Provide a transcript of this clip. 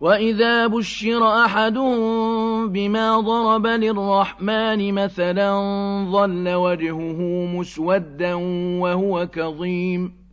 وَإِذَا بُشِّرَ أَحَدُهُم بِمَا ضَرَبَ لِلرَّحْمَٰنِ مَثَلًا ظَلَّ وَجْهُهُ مُسْوَدًّا وَهُوَ كَظِيمٌ